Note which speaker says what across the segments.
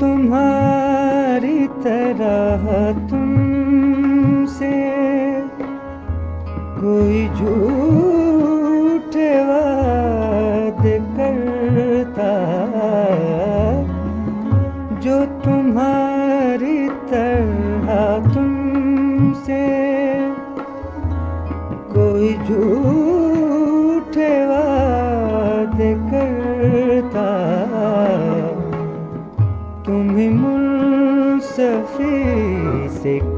Speaker 1: تمہاری طرح تم سے کوئی جو سے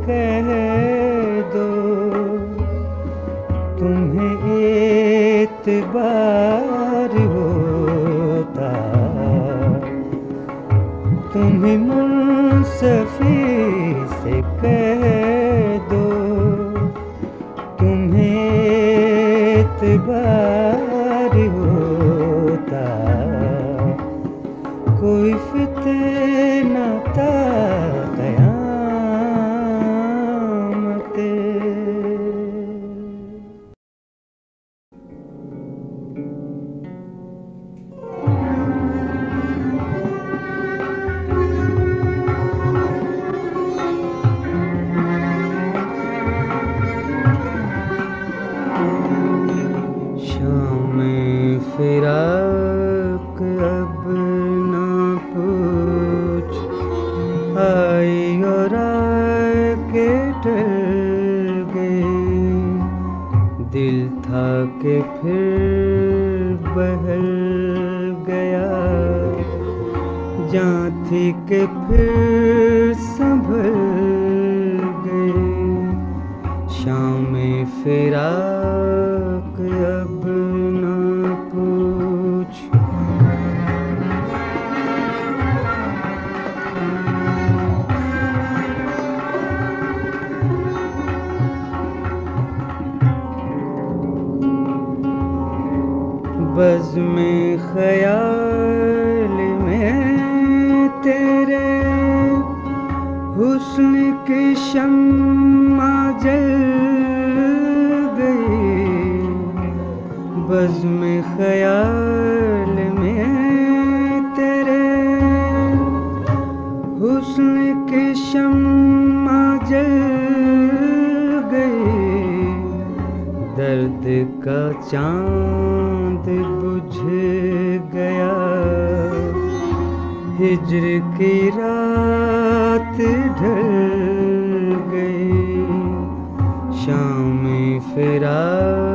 Speaker 1: بزم خیال میں تیرے حسن کے شم جل گئی درد کا چاند بجھ گیا ہجر کی رات ڈھل گئی شام فراق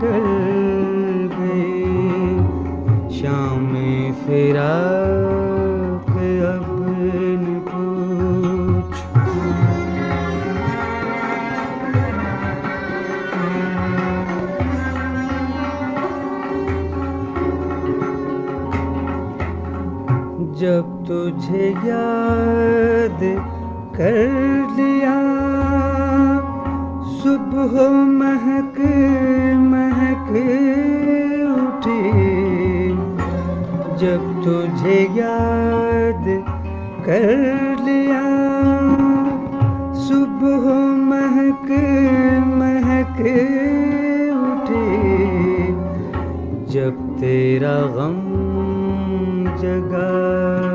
Speaker 1: کے گئی شام فراق اب نہ پوچھ۔ جب تجھے یاد کر لیا صبح مہک تجھے یاد کر لیا۔ صبح مہک مہک اٹھی جب تیرا غم جگا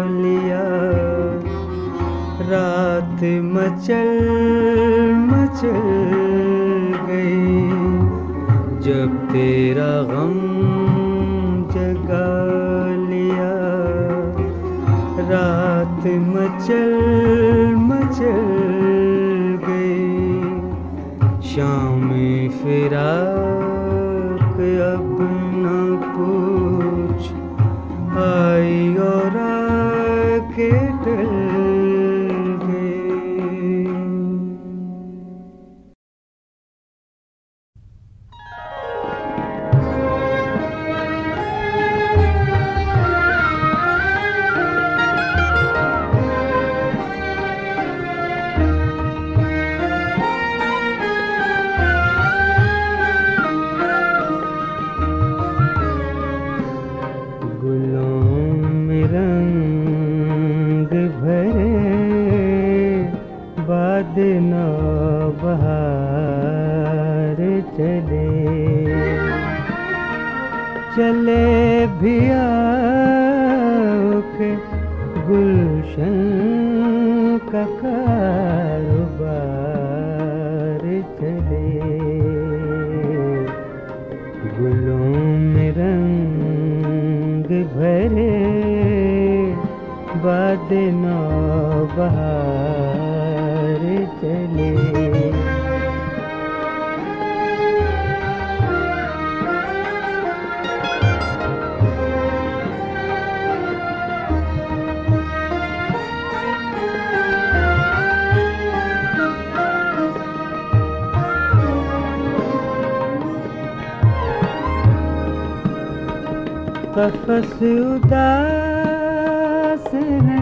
Speaker 1: لیا۔ رات مچل مچل گئی، جب تیرا غم مچل مچل گئی شام فراق باد نو بہار چلے۔ چلے بھی کے گلشن کا کاروبار چلے۔ گلوں میں رنگ بھرے باد نو بہار چلے۔ قفص اداس ہے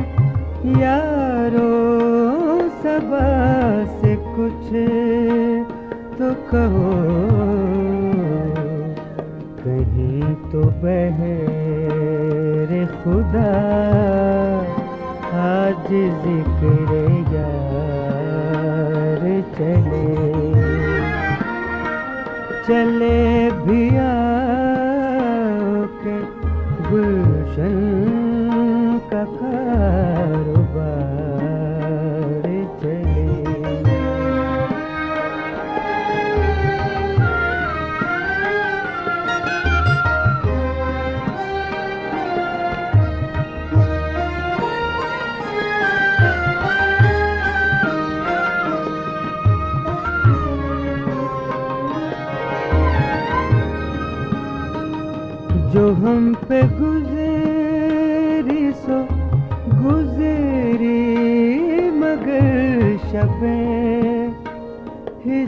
Speaker 1: یارو۔ سبا سے کچھ تو کہو۔ کہیں تو بہر خدا آج ذکر یار چلے۔ چلے بھی کے گلشن کا کاروبار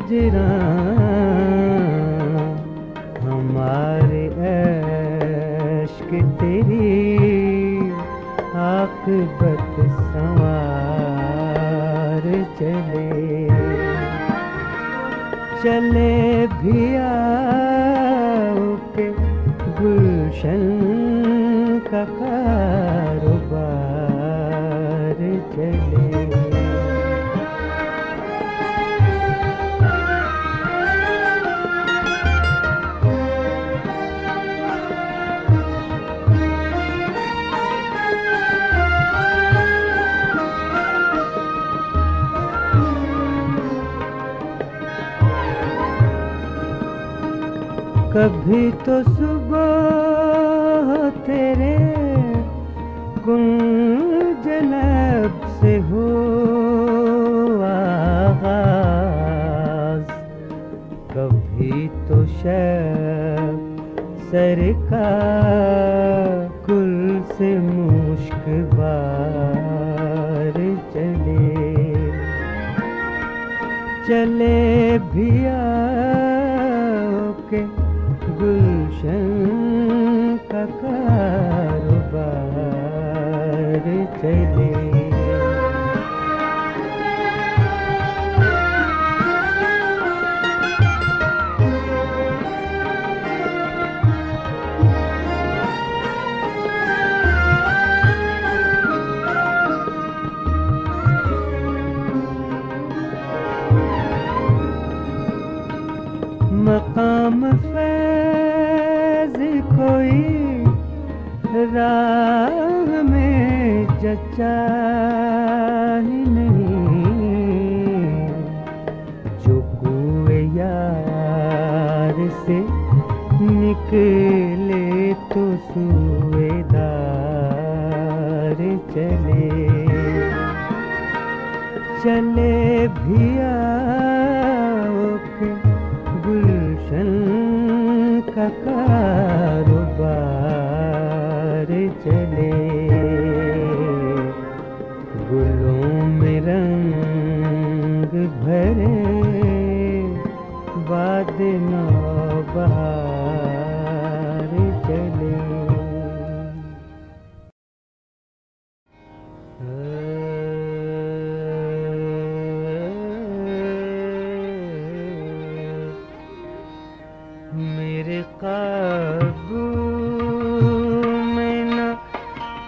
Speaker 1: ہجران بھی تو صبح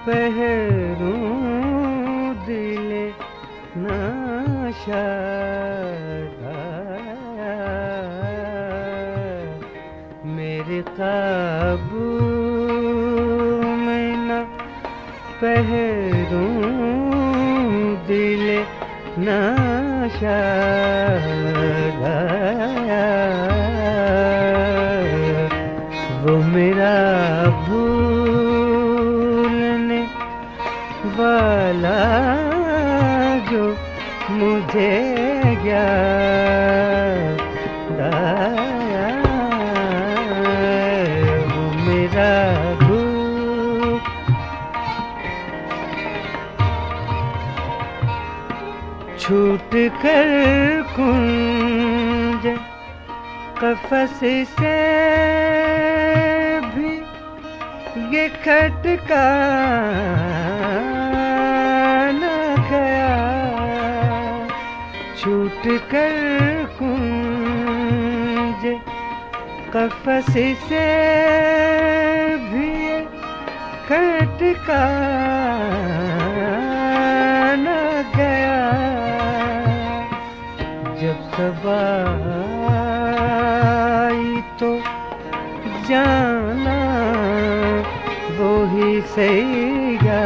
Speaker 1: پہروں دل نہ میرے قابو میں نہ پہروں دل نشا کر کنج قفس سے بھی یہ کھٹکا نہ گیا۔ چھوٹ کر کنج قفس سے بھی یہ کھٹکا آئی تو جانا وہی سیگا۔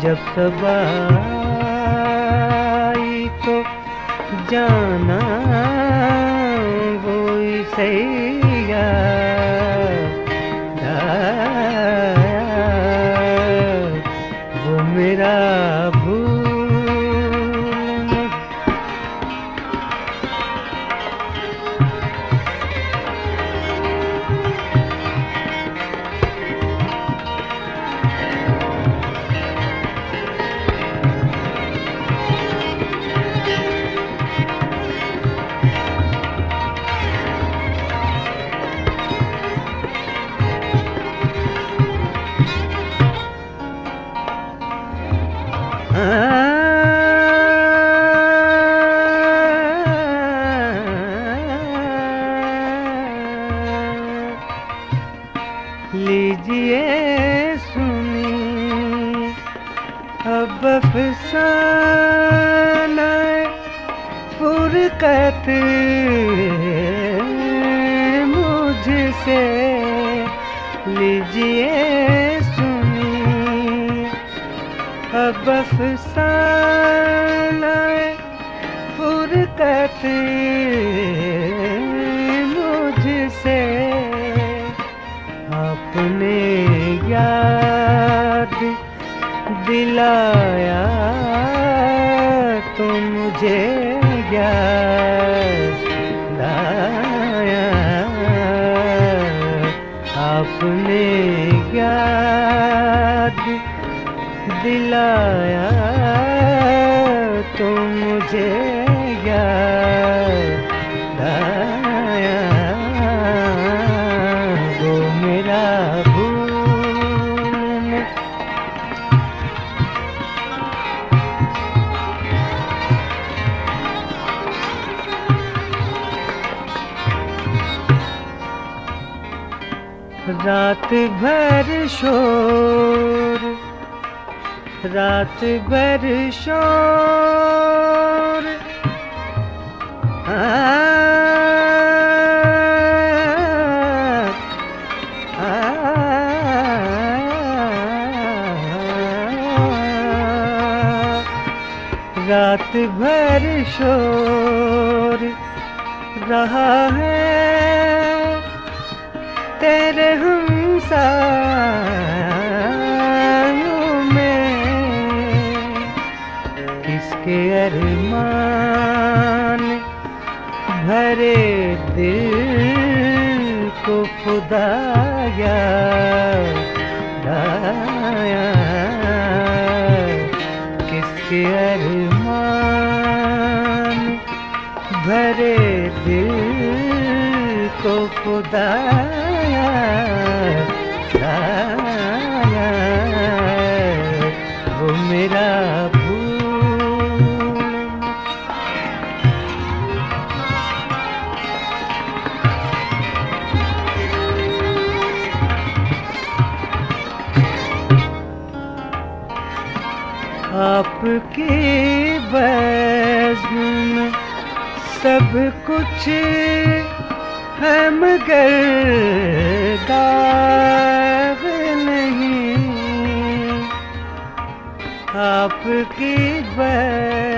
Speaker 1: جب سب آئی تو جانا۔ افسانہ فرقت مجھ سے لیجیے سنی۔ اب دلایا تو مجھے یاد آیا۔ وہ میرا بھول رات بھر شور رات بھر شور۔ رات بھر شور۔ رہا ہے کے ارمان بھرے دل کو خدا آپ کے بزم سب کچھ ہے مگر داغ نہیں۔ آپ کی بزم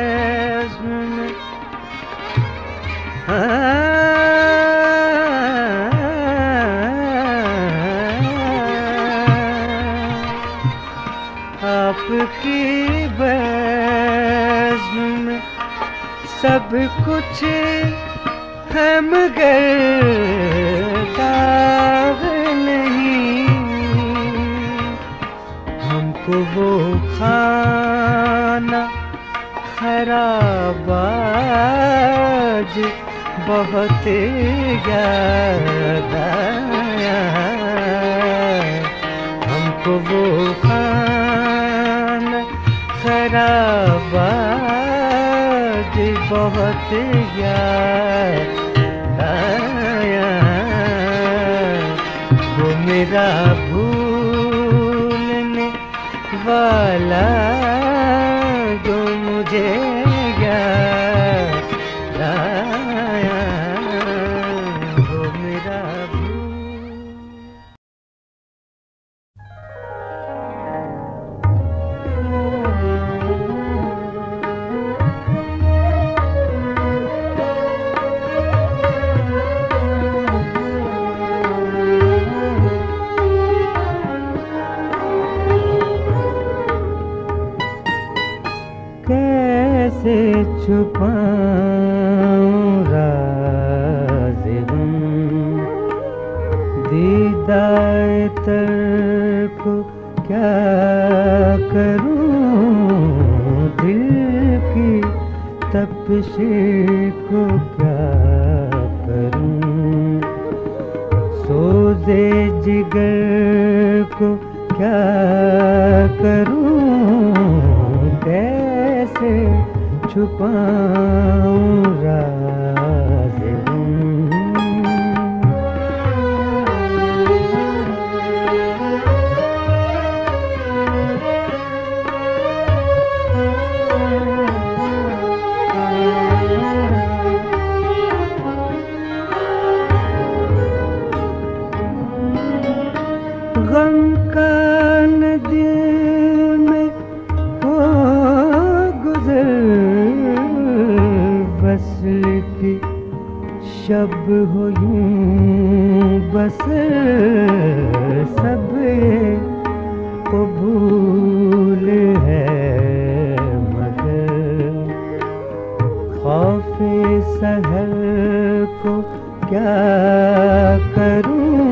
Speaker 1: آج بہت یاد آیا ہم کو وہ کھانا خراب آج بہت یاد میرا بھولنے والا جو مجھے یاد کو کیا کروں؟ سوزے جگر کو کیا کروں؟ کیسے چھپاؤں رات شب ہو یوں بس سب قبول ہے مگر خوف سہر کو کیا کروں؟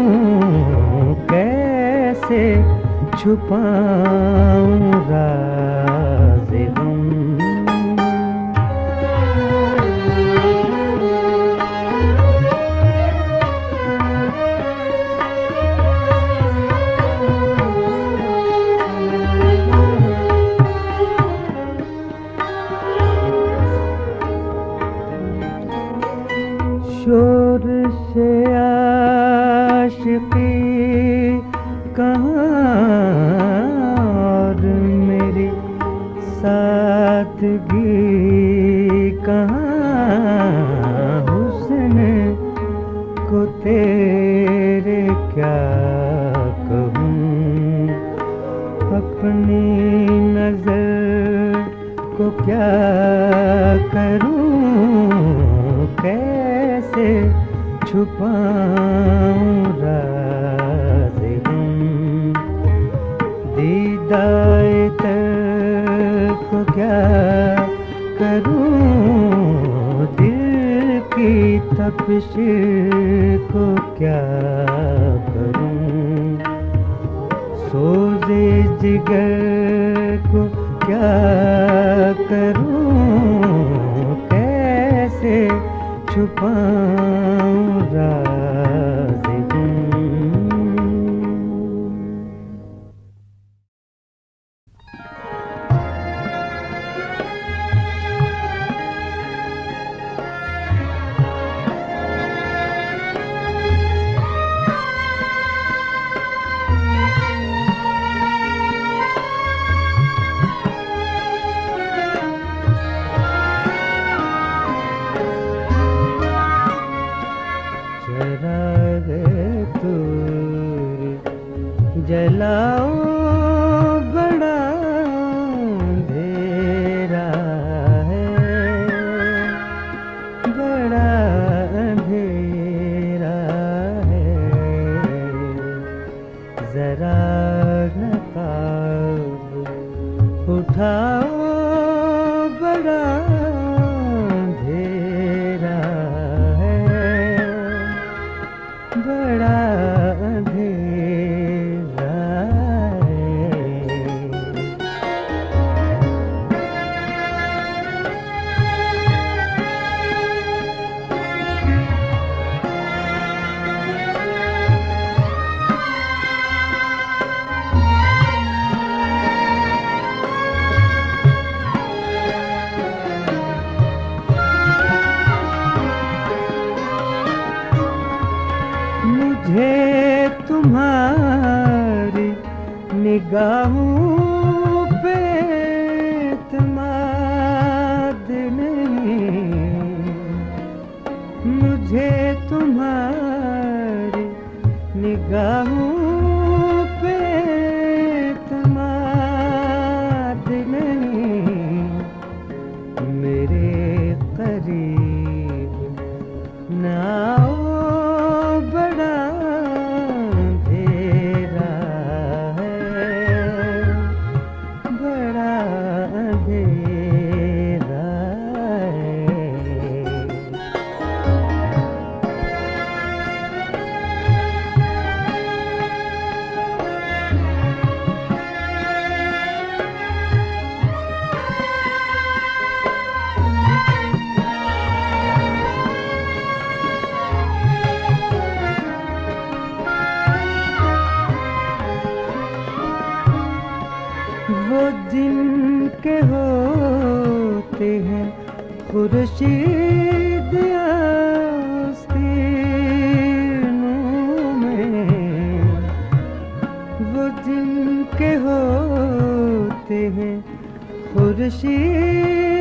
Speaker 1: کیسے چھپاؤں چھپاؤں راز غم دیدائے تر کو کیا کروں؟ دل کی تپش کو کیا کروں؟ سوزے جگر کو کیا کروں؟ کیسے چھپاؤں؟ کے ہوتے ہیں خورشید آستینوں میں۔ وہ جن کے ہوتے ہیں خورشید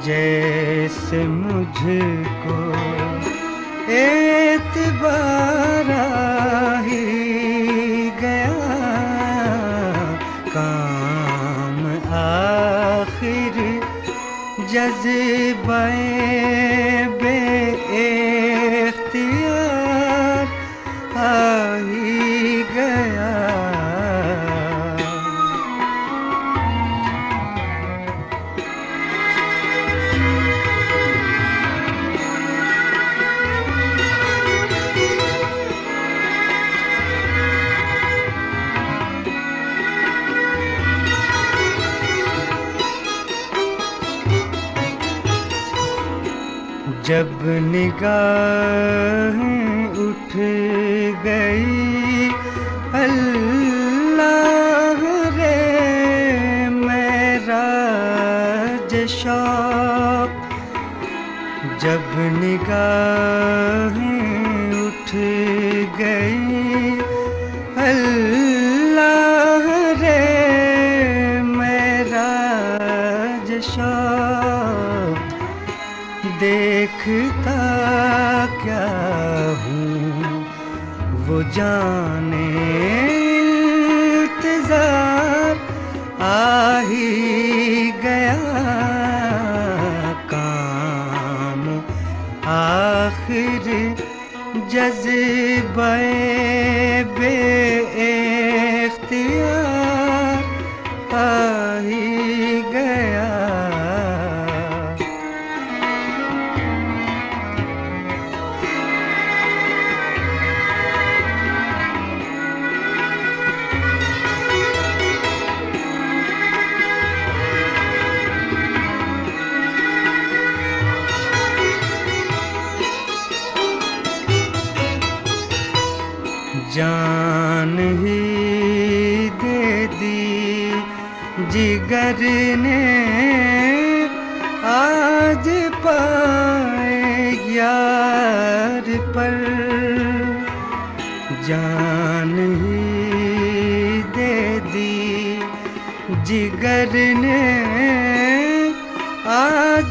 Speaker 1: جیسے مجھ کو اعتبار ہی نگاہیں اٹھ گئی۔ اللہ رے میرا جشاک جب نگاہ جان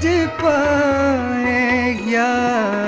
Speaker 1: مجھ پائے یا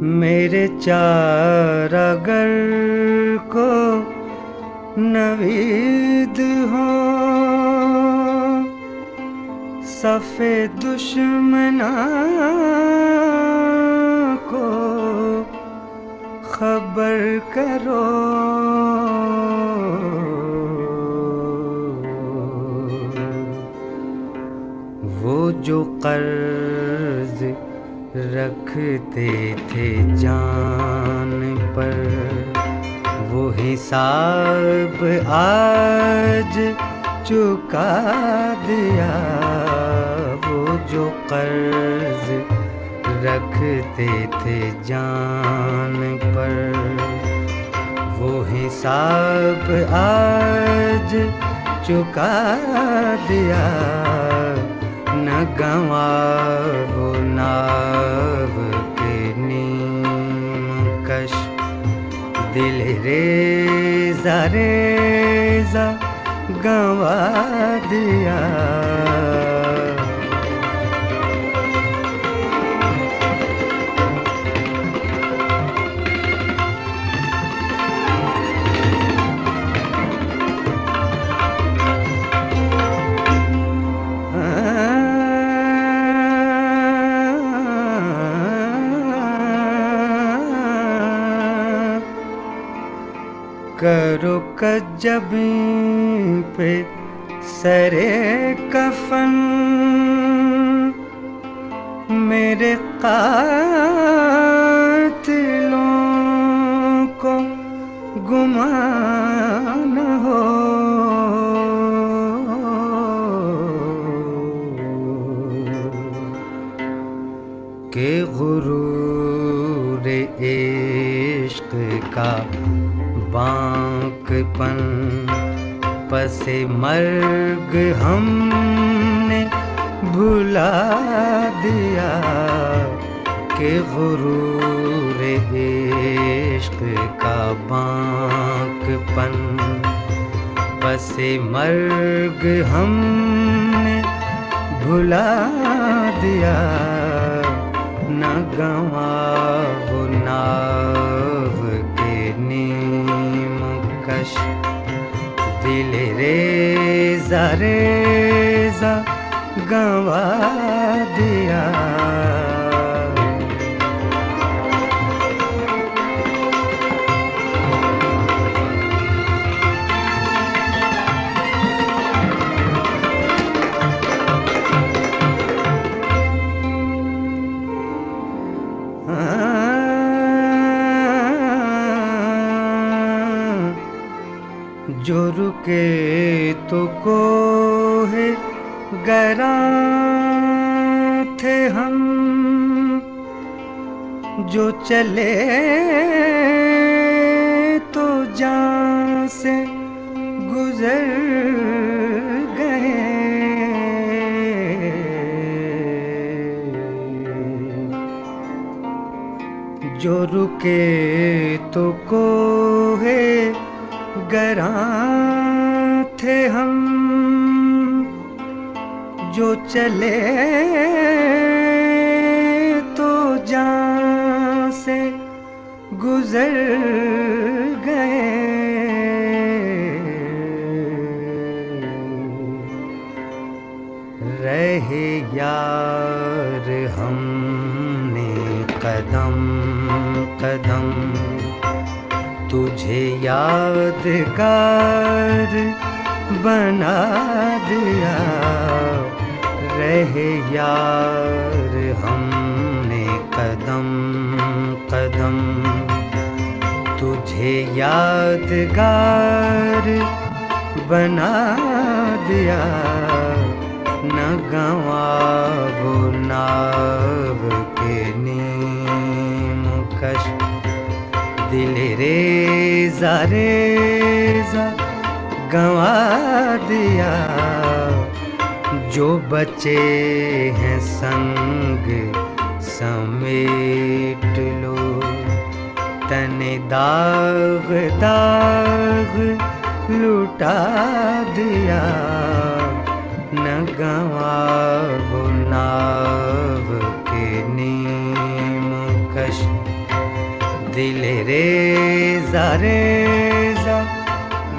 Speaker 1: میرے چار گر کو نوید ہو صفے دشمن کو خبر کرو۔ وہ جو قرض رکھتے تھے جان پر۔ وہ حساب آج چکا دیا۔ وہ جو قرض رکھتے تھے جان پر۔ وہ حساب آج چکا دیا۔ نہ گوا وہ ناب کے نیم کش دل ریزا ریزا گوا دیا کرو کجب پہ سرے کفن۔ میرے قاتلوں کو گمان پس مرگ ہم نے بھلا دیا کہ غرور عشق کا بانک پن۔ پس مرگ ہم نے بھلا دیا، نہ گوا وہ ریزا ریزا گوا گرا تھے ہم جو چلے تو جان سے گزر گئے جو رکے تو کو ہے گراں جو چلے تو جان سے گزر گئے۔ رہے یار ہم نے قدم قدم۔ تجھے یادگار بنا دیا۔ رہے یار، ہم نے قدم قدم۔ تجھے یادگار بنا دیا، نہ گوا وہ کے نیم کش۔ دل ریزا ریزا گوا دیا۔ جو بچے ہیں سنگ، سمیٹ لو۔ تن داغ داغ لوٹا دیا۔ نہ گوا گناب کے نیم کش۔ دل ریزا ریزا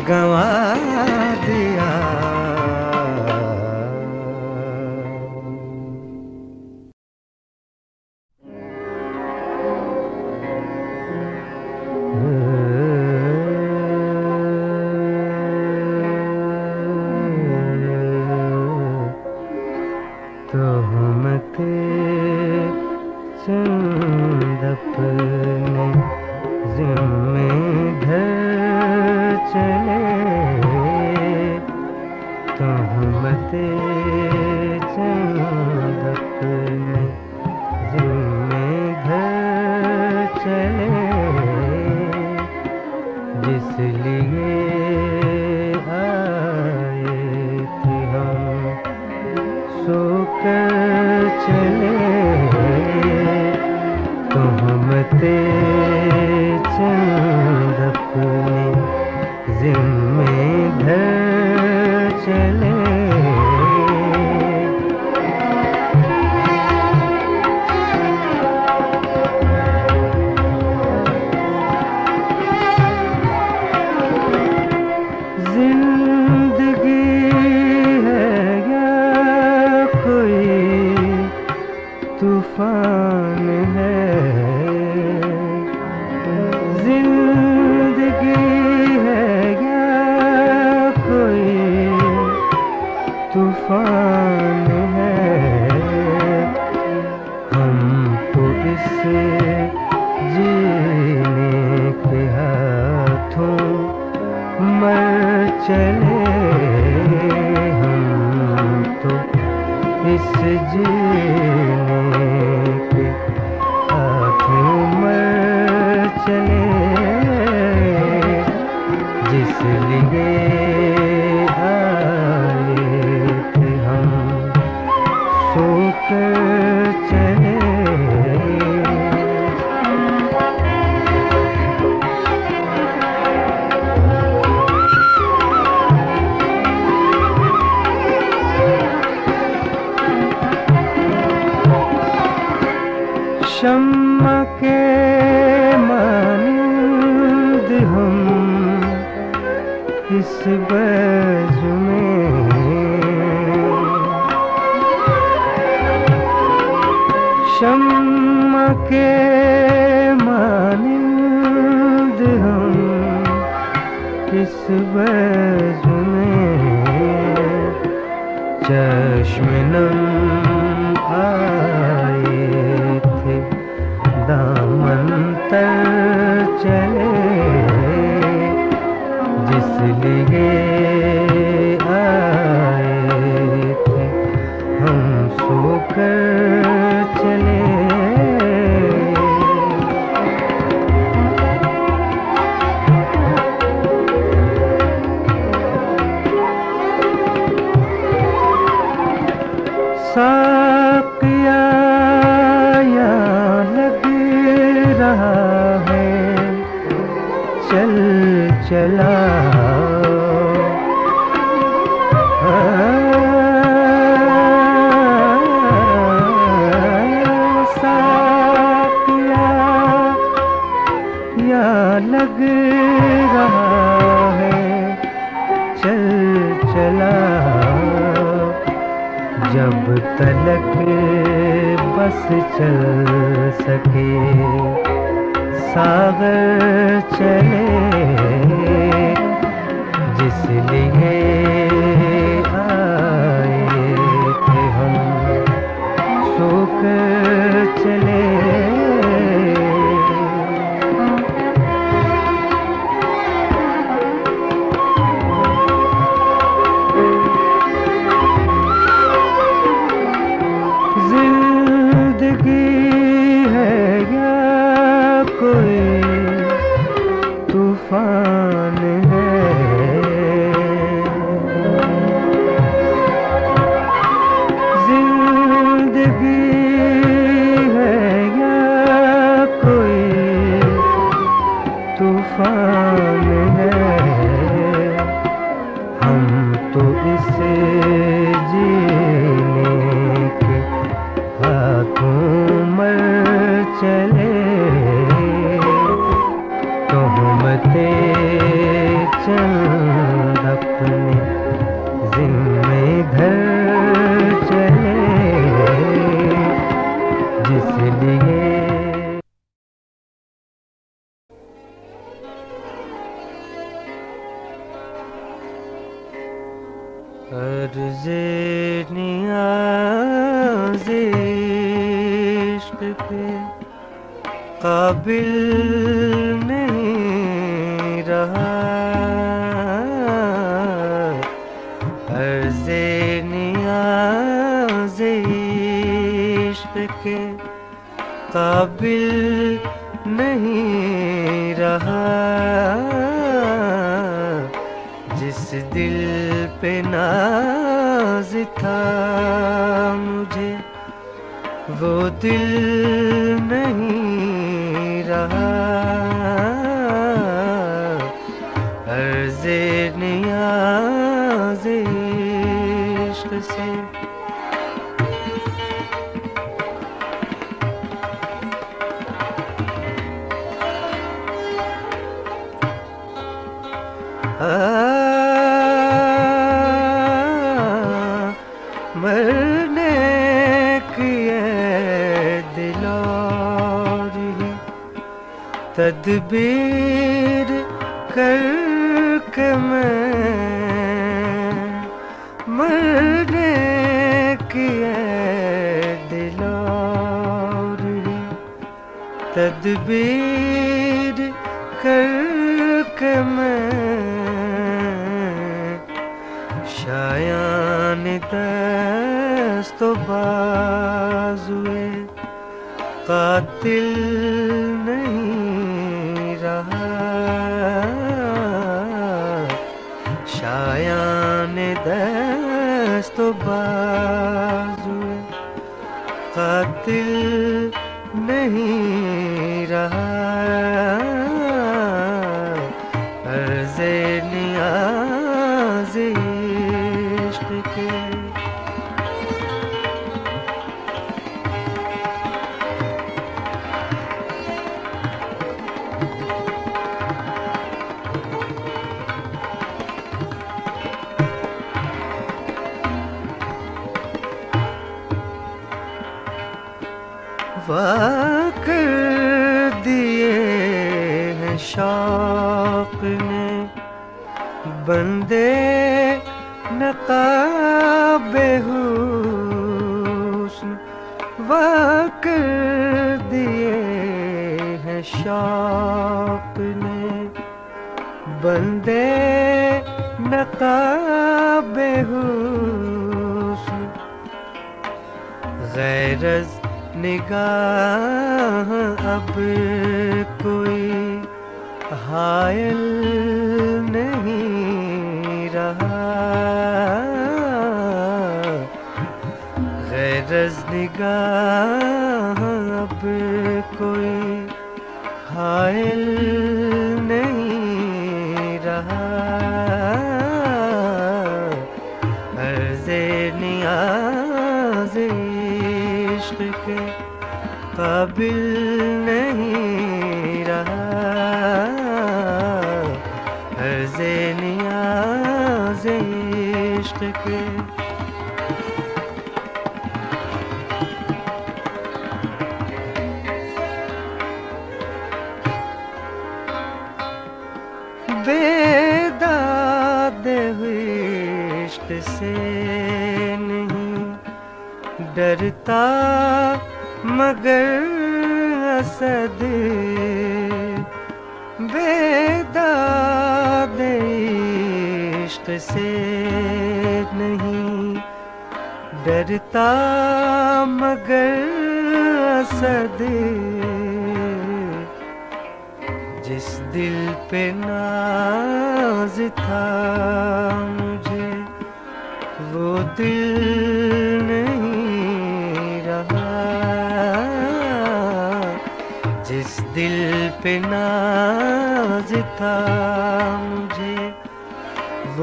Speaker 1: گوا شم کے مانند ہم اس بز میں۔ شم کے مانند ہم اس بز میں۔ چل چل سکے۔ ساگر چلے۔ جس لیے آئے تھے ہم سوک چلے۔ عشق کے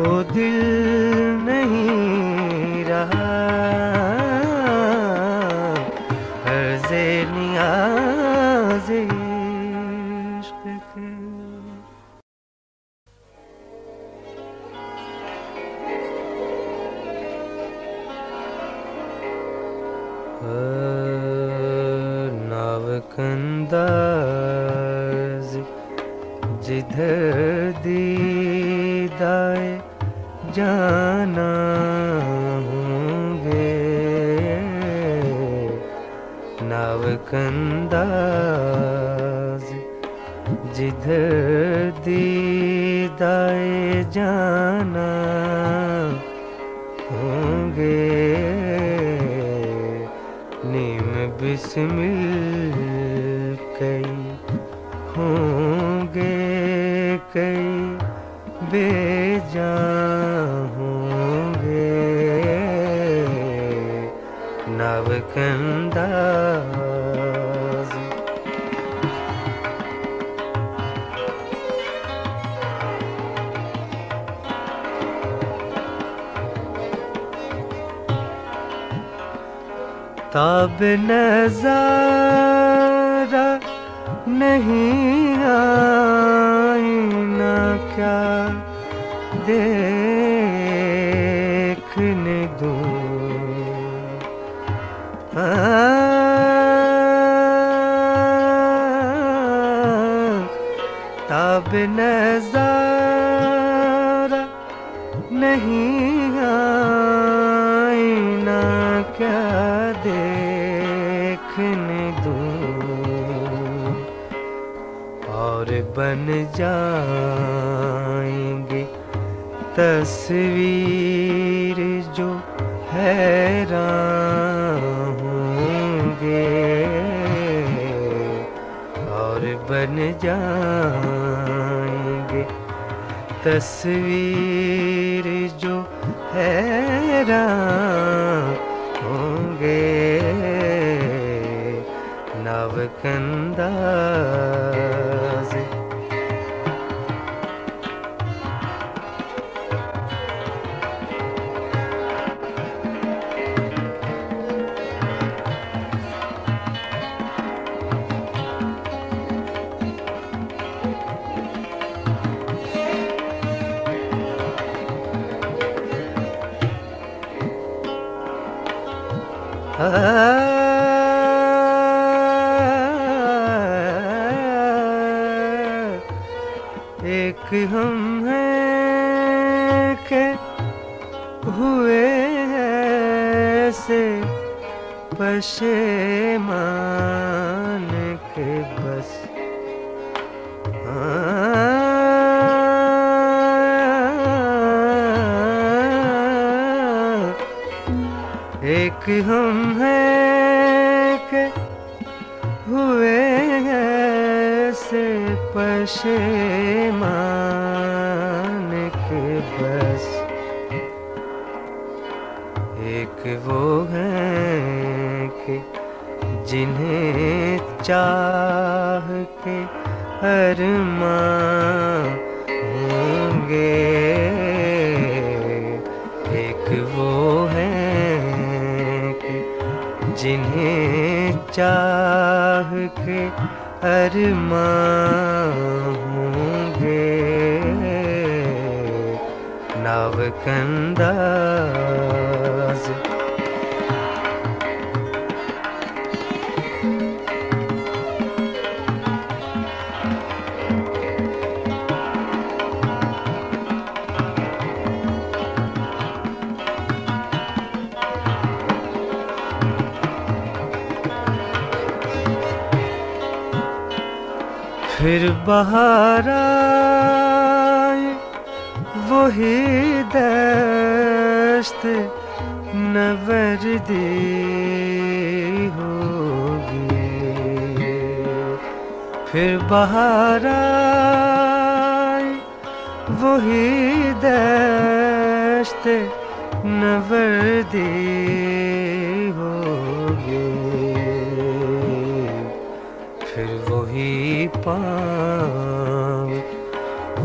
Speaker 1: وہ دل نہیں رہا۔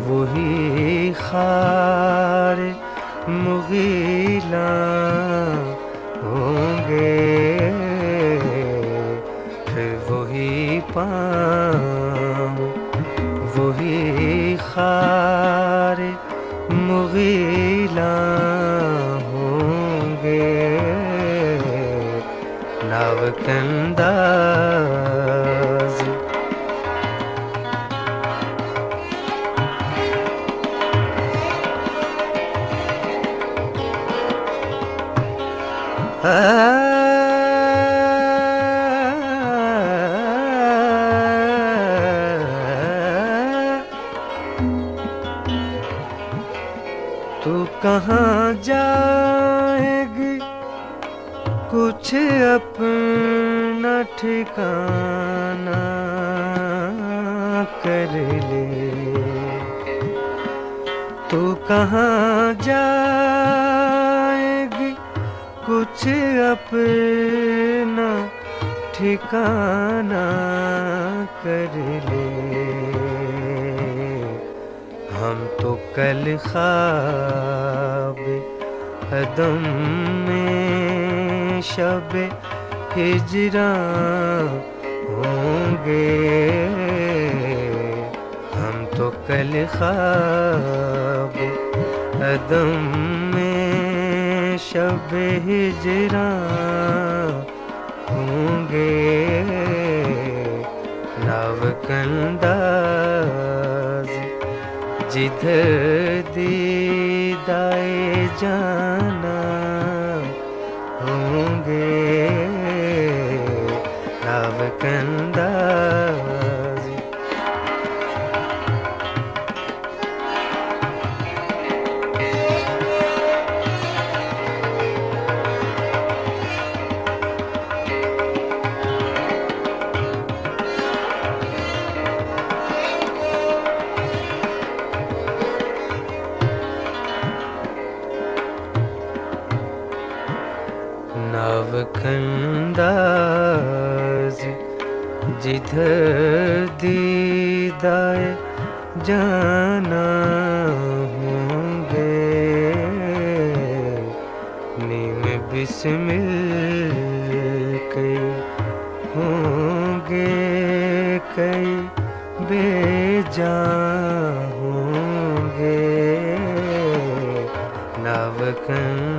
Speaker 1: وہی خار مغیلا ہوں گے۔ پھر وہی پام وہی خار مغیلاں ہوں گے۔ ناوکندہ ٹھکانا کر لے۔ تو کہاں جائے گی؟ کچھ اپنا ٹھکانا کر لے۔ ہم تو کل خواب قدم میں شب ہجراں ہوں گے۔ ہم تو کل خواب قدم میں شب ہجراں ہوں گے۔ نو کنداز جدھر دیدائے جانا نو دیدائے جانا ہوں گے۔ نیم بسمل کئی ہوں گے، کئی بے جان ہوں گے۔ نو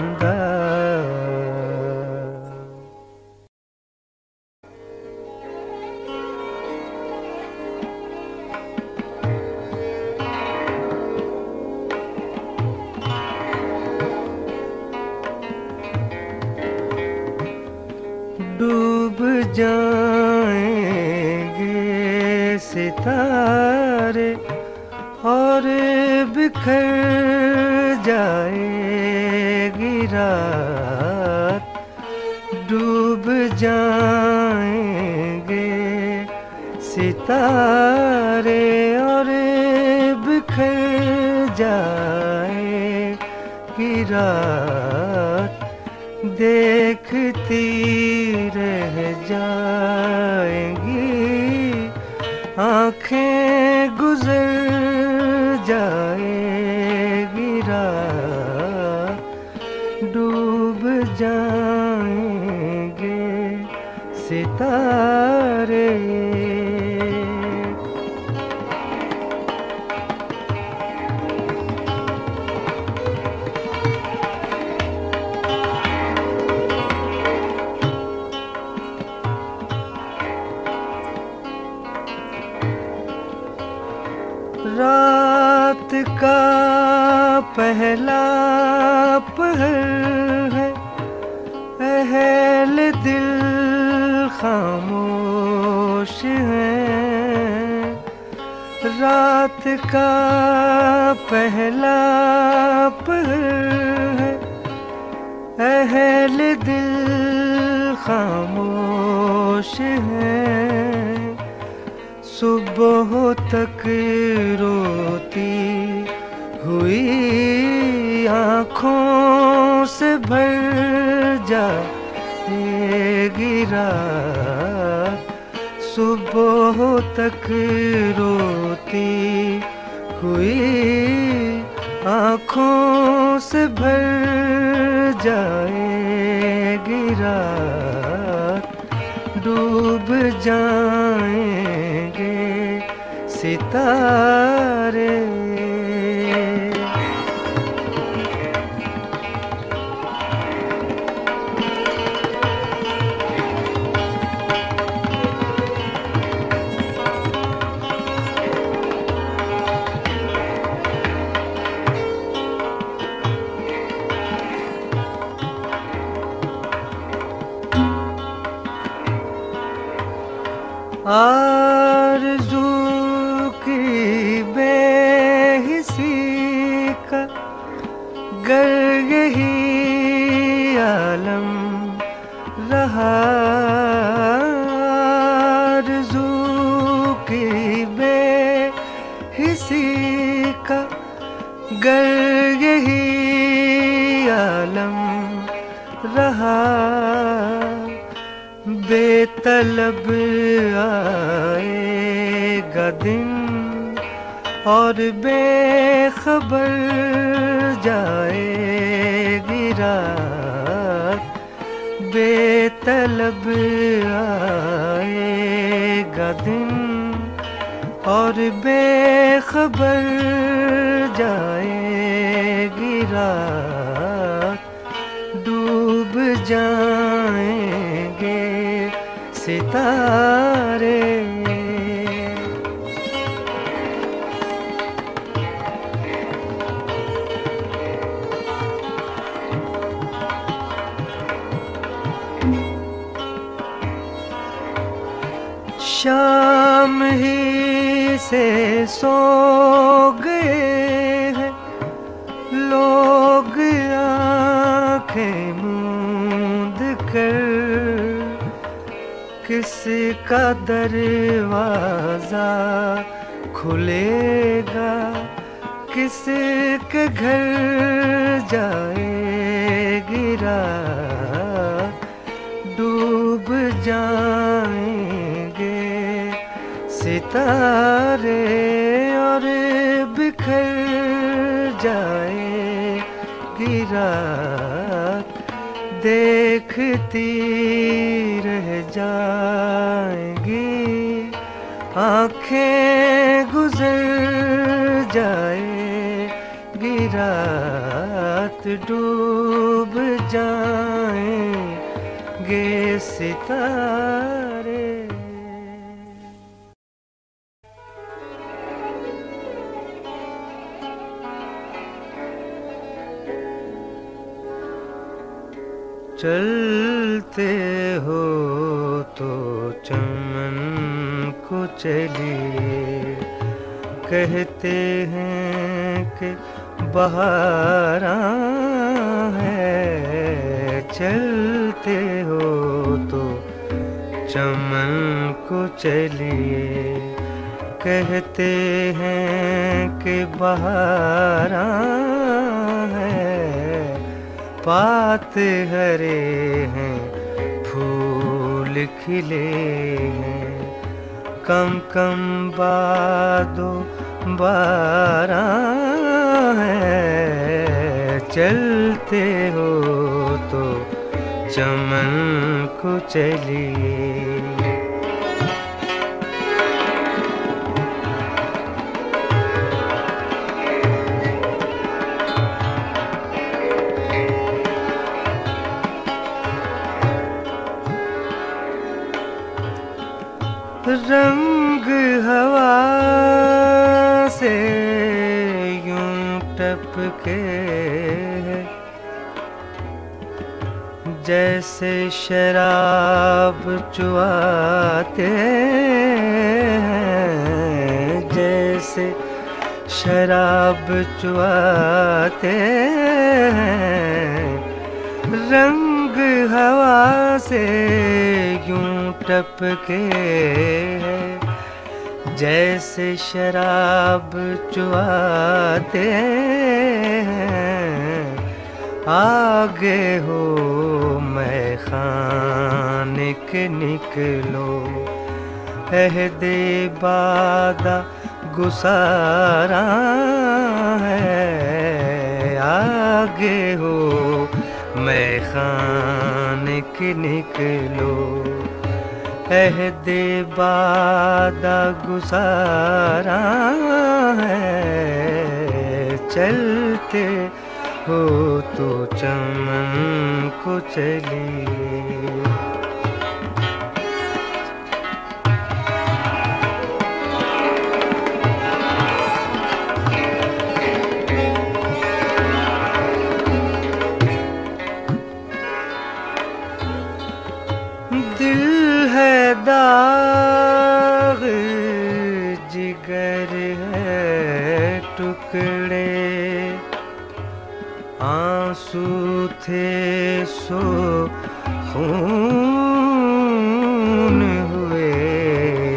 Speaker 1: بکھر جائے گی رات ڈوب جائیں گے ستارے اور بکھر جائے گی رات۔ دیکھتی کا پہلا پہر ہے۔ اہل دل خاموش ہے صبح تک روتی ہوئی آنکھوں سے بھر جا گرا صبح تک روتی ہوئی آنکھوں سے بھر جائے گرا ڈوب جائیں گے ستارے۔ اور بے خبر جائے گی رات بے طلب آئے گا دن، اور بے خبر جائے گی رات ڈوب جائیں گے ستارے۔ شام ہی سے سو گئے ہیں لوگ آنکھیں موند کر کس کا دروازہ کھلے گا؟ کس کے گھر جائے گرا ستارے اور بکھر جائے، گرا دیکھتی رہ جائیں گی۔ آنکھیں گزر جائے، گرات ڈوب جائیں گے۔ ستارے چلتے ہو تو چمن کو چلیے کہتے ہیں کہ بہار ہے، چلتے ہو تو چمن کو چلیے کہتے ہیں کہ بہار ہے پات ہرے ہیں، پھول کھلے ہیں۔ کم کم بادو بارہ ہے، چلتے ہو تو چمن کو چلیے۔ رنگ ہوا سے یوں ٹپ کے جیسے شراب چواتے ہیں، جیسے شراب چواتے ہیں۔ رنگ ہوا سے یوں ٹپ کے جیسے شراب چواتے ہیں۔ آگے ہو میں خانے کے نکلو۔ عہد بادہ گسارا ہے۔ آگے ہو میں خانے کے نکلو۔ عہد بادہ گسارا ہے۔ چلتے ہو تو چمن کو چلیے تھے سو خون ہوئے۔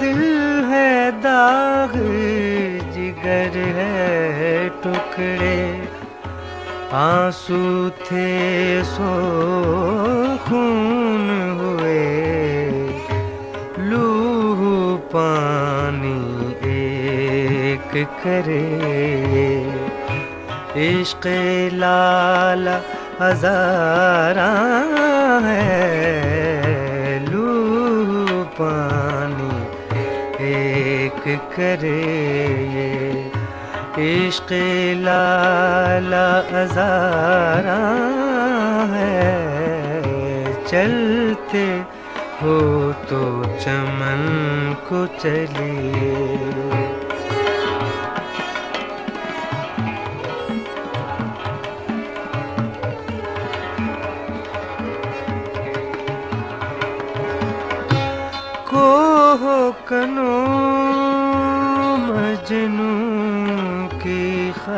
Speaker 1: دل ہے داغ، جگر ہے ٹکڑے۔ آنسو تھے سو خون ہوئے۔ لو پانی ایک کرے۔ عشق لال ہزاراں ہے لو پانی ایک کرے عشق لال ہزاراں ہے چلتے ہو تو چمن کو چلیے۔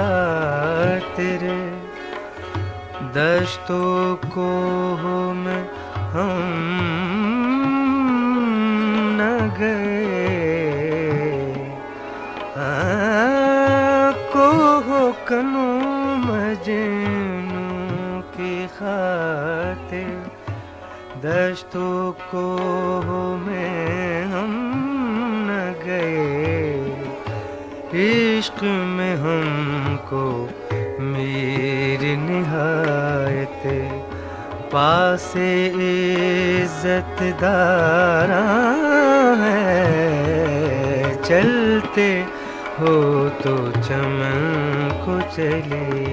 Speaker 1: کی خاطر دشتوں کو میں ہم نہ گئے کو کنو مجنو کی خاطر دشتوں کو میں ہم نہ گئے عشق میں ہم کو میری نہایت پاس عزت داراں ہے۔ چلتے ہو تو چمن کو چلے۔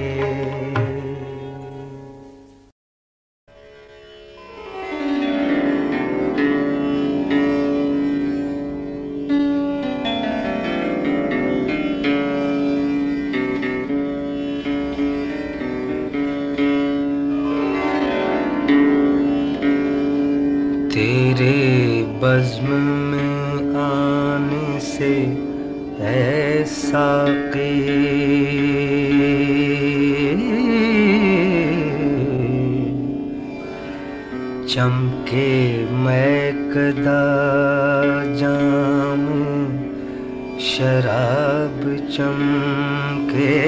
Speaker 1: ایسا چمکے میں جام شراب چمکے۔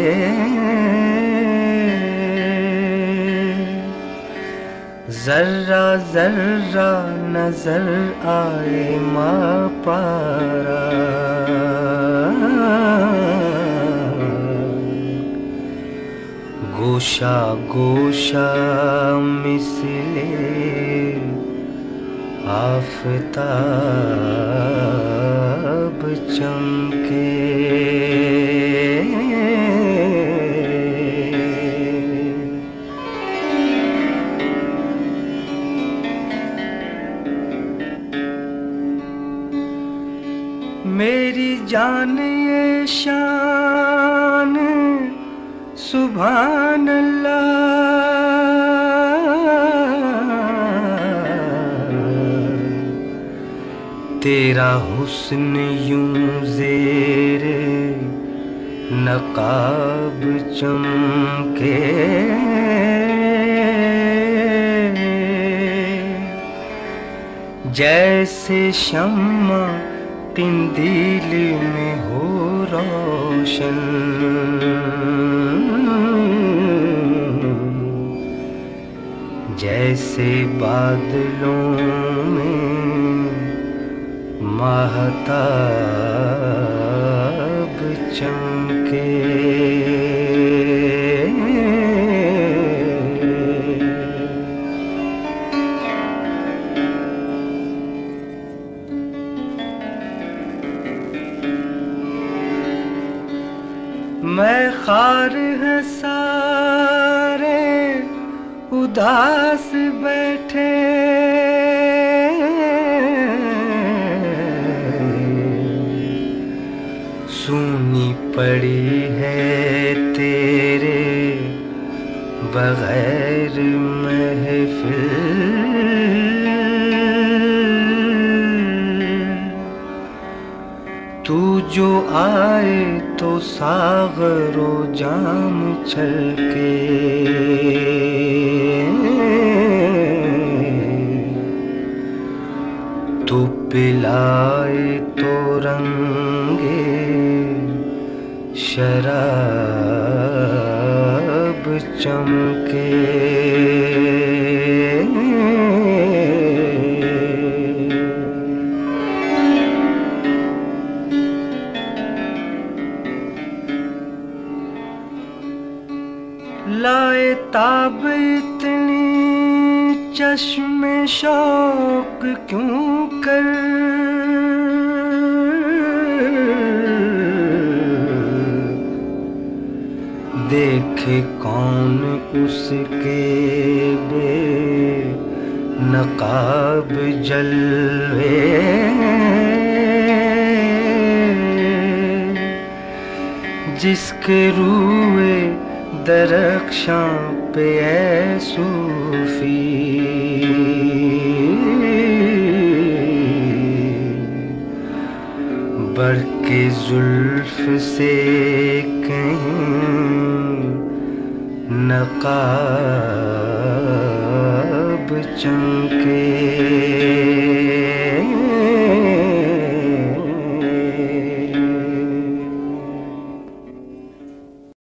Speaker 1: ذرہ ذرہ نظر آئے ماں پارا۔ گوشہ گوشہ مسلے آفتاب چمکے۔ میری جان یہ شان سبحان اللہ۔ تیرا حسن یوں زیر نقاب چمکے۔ جیسے شمع قندیل میں ہو روشن۔ جیسے بادلوں میں مہتاب چمکے۔ میں خار ہے سارے اداس بغیر محفل۔ تو جو آئے تو ساغر و جام چھلکے۔ تو پلائے تو رنگے شراب۔ چمکے۔ لائے تاب اتنی چشم شوق کیوں کر دیکھے کون اس کے بے نقاب جلوے جس کے روئے درخشاں پہ اے صوفی بڑھ کے زلف سے نقاب چمکے